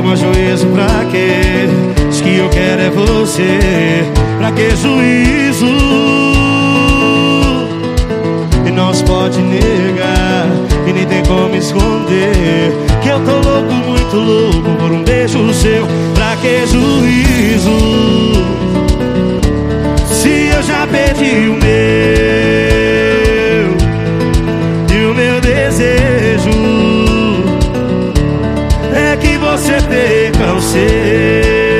Toma juízo pra quê? Diz que eu quero é você Pra que juízo? E não se pode negar E nem tem como esconder Que eu tô louco, muito louco Por um beijo seu Pra que juízo? Se eu já perdi o meu E o meu desejo perca o seu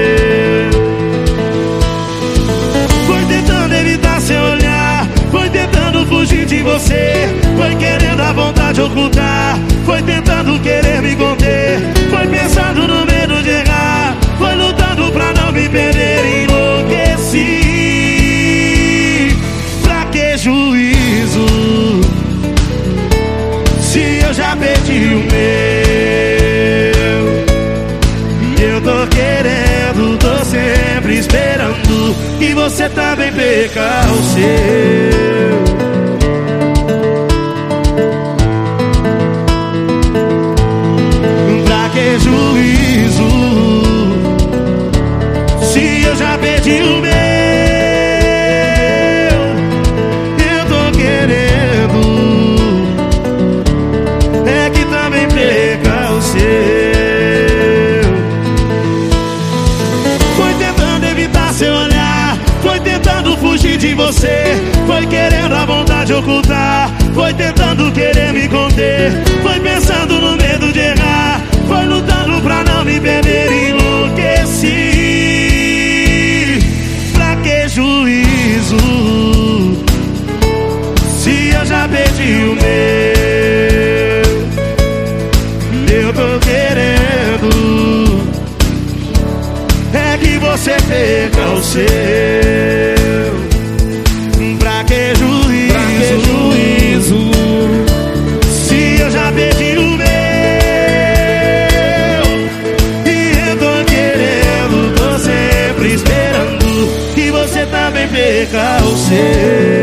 você Foi querendo a vontade ocultar Foi tentando querer me conter Foi pensando no medo de errar Foi lutando pra não me perder Enlouqueci. Pra que juízo? Se eu já perdi o meu Que você também perca o seu de você. Foi querendo a vontade ocultar. Foi tentando querer me conter. Foi pensando no medo de errar. Foi lutando pra não me perder. Enlouqueci. Pra que juízo? Se eu já perdi o meu. Eu tô querendo É que você perca o seu chegar ao.